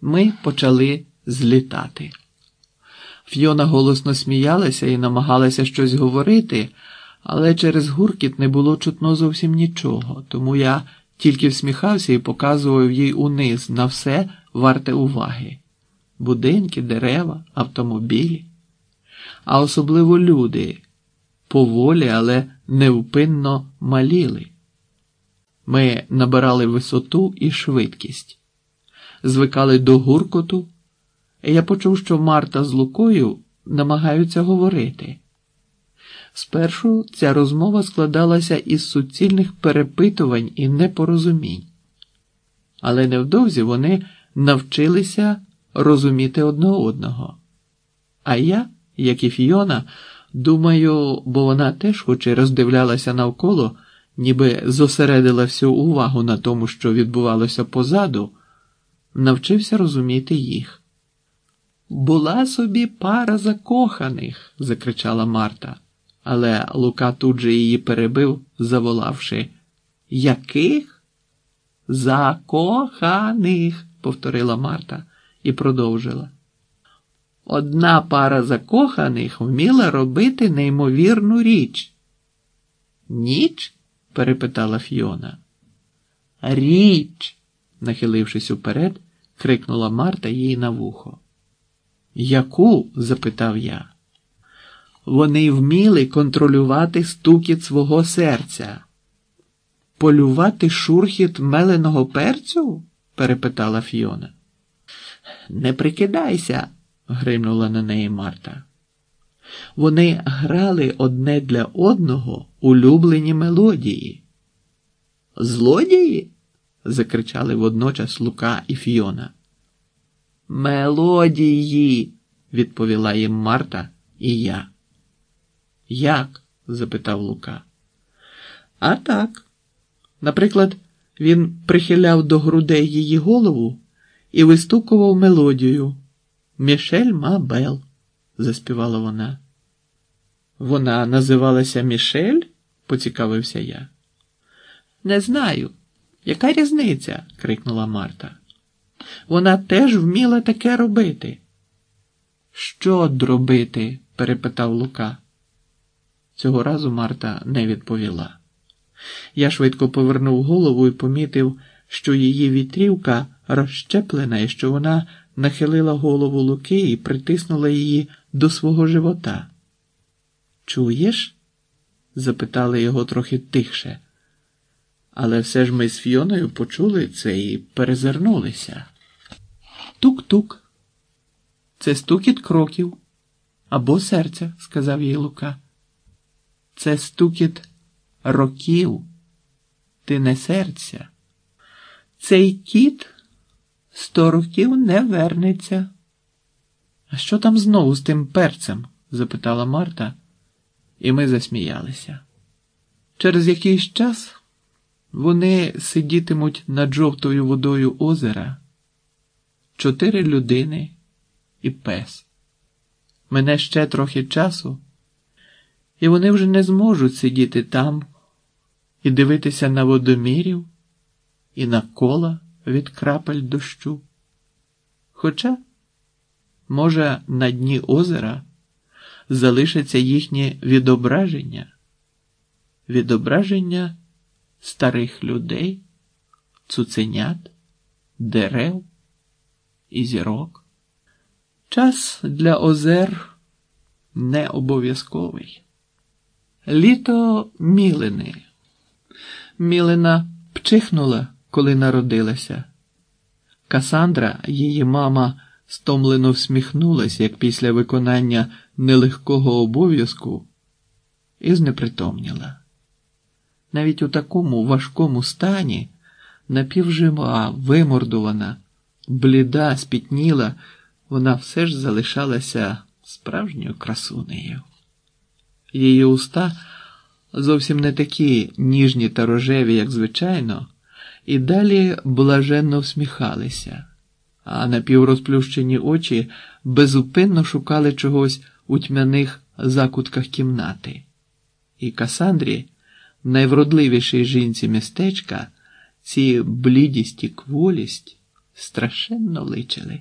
Ми почали злітати. Фйона голосно сміялася і намагалася щось говорити, але через гуркіт не було чутно зовсім нічого, тому я тільки всміхався і показував їй униз на все варте уваги будинки, дерева, автомобілі, а особливо люди поволі, але невпинно маліли. Ми набирали висоту і швидкість, звикали до гуркоту, я почув, що Марта з Лукою намагаються говорити. Спершу ця розмова складалася із суцільних перепитувань і непорозумінь, але невдовзі вони навчилися розуміти одне одного. А я, як і Фіона, думаю, бо вона теж, хоч і роздивлялася навколо, ніби зосередила всю увагу на тому, що відбувалося позаду, навчився розуміти їх. Була собі пара закоханих, закричала Марта, але Лука тут же її перебив, заволавши. Яких? Закоханих, повторила Марта і продовжила. Одна пара закоханих вміла робити неймовірну річ. Ніч? перепитала Фіона. Річ, нахилившись уперед, крикнула Марта їй на вухо. Яку? запитав я. Вони вміли контролювати стукіт свого серця. Полювати шурхіт меленого перцю? перепитала Фіона. Не прикидайся, гримнула на неї Марта. Вони грали одне для одного улюблені мелодії. Злодії? Закричали водночас Лука і Фіона. Мелодії, відповіла їм Марта і я. Як? запитав Лука. А так. Наприклад, він прихиляв до грудей її голову і вистукував мелодію. Мішель Мабел, заспівала вона. Вона називалася Мішель? поцікавився я. Не знаю. Яка різниця? крикнула Марта. Вона теж вміла таке робити. Що дробити? перепитав Лука. Цього разу Марта не відповіла. Я швидко повернув голову і помітив, що її вітрівка розщеплена і що вона нахилила голову Луки і притиснула її до свого живота. Чуєш? запитали його трохи тихше. Але все ж ми з Фіоною почули це і перезирнулися. Тук-тук. Це стукіт кроків або серця, сказав їй Лука. Це стукіт років, ти не серця. Цей кіт сто років не вернеться. А що там знову з тим перцем? запитала Марта, і ми засміялися. Через якийсь час вони сидітимуть над жовтою водою озера, чотири людини і пес. Мене ще трохи часу, і вони вже не зможуть сидіти там і дивитися на водомірів і на кола від крапель дощу. Хоча, може, на дні озера залишиться їхнє відображення, відображення старих людей, цуценят, дерев і зірок. Час для озер не обов'язковий. Літо мілини. Мілина пчихнула коли народилася. Касандра, її мама, стомлено всміхнулася, як після виконання нелегкого обов'язку, і знепритомніла. Навіть у такому важкому стані напівжива, вимордувана, бліда, спітніла, вона все ж залишалася справжньою красунею. Її уста зовсім не такі ніжні та рожеві, як звичайно і далі блаженно всміхалися, а напіврозплющені очі безупинно шукали чогось у тьмяних закутках кімнати. І Касандрі, найвродливішій жінці містечка, ці блідість і кволість страшенно личили.